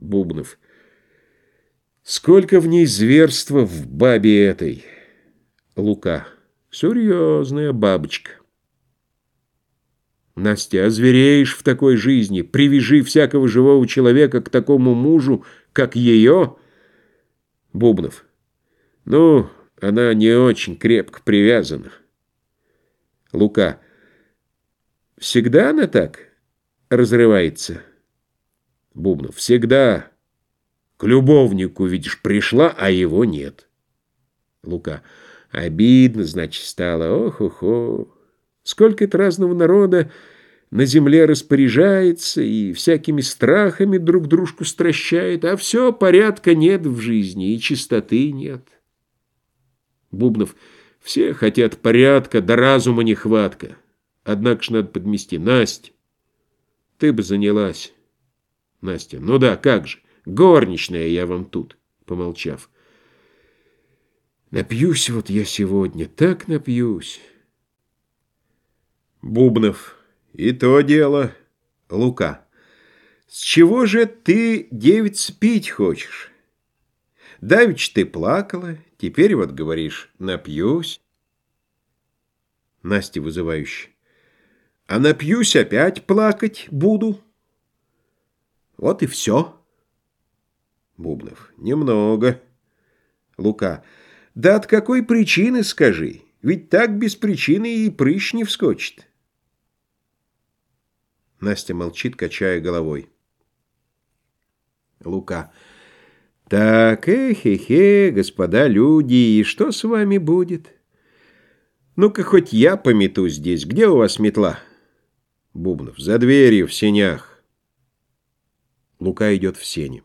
Бубнов. Сколько в ней зверства в бабе этой. Лука. Серьезная бабочка. Настя, озвереешь в такой жизни, привяжи всякого живого человека к такому мужу, как ее. Бубнов. Ну, она не очень крепко привязана. Лука. Всегда она так разрывается? Бубнов. Всегда. К любовнику, видишь, пришла, а его нет. Лука. Обидно, значит, стало. Ох-охо. Сколько-то разного народа на земле распоряжается и всякими страхами друг дружку стращает, а все, порядка нет в жизни и чистоты нет. Бубнов. Все хотят порядка, да разума нехватка. Однако ж надо подмести. Настя, ты бы занялась. Настя. Ну да, как же. Горничная я вам тут, помолчав. Напьюсь вот я сегодня, так напьюсь. Бубнов. И то дело. Лука. С чего же ты, девиц, пить хочешь? Давич ты плакала, теперь вот говоришь, напьюсь. Настя вызывающе. А напьюсь, опять плакать буду. Вот и все. Бубнов. Немного. Лука. Да от какой причины, скажи? Ведь так без причины и прыщ не вскочит. Настя молчит, качая головой. Лука. Так, эхе-хе, господа люди, и что с вами будет? Ну-ка, хоть я помету здесь. Где у вас метла? Бубнов. За дверью, в сенях. Лука идет в сене.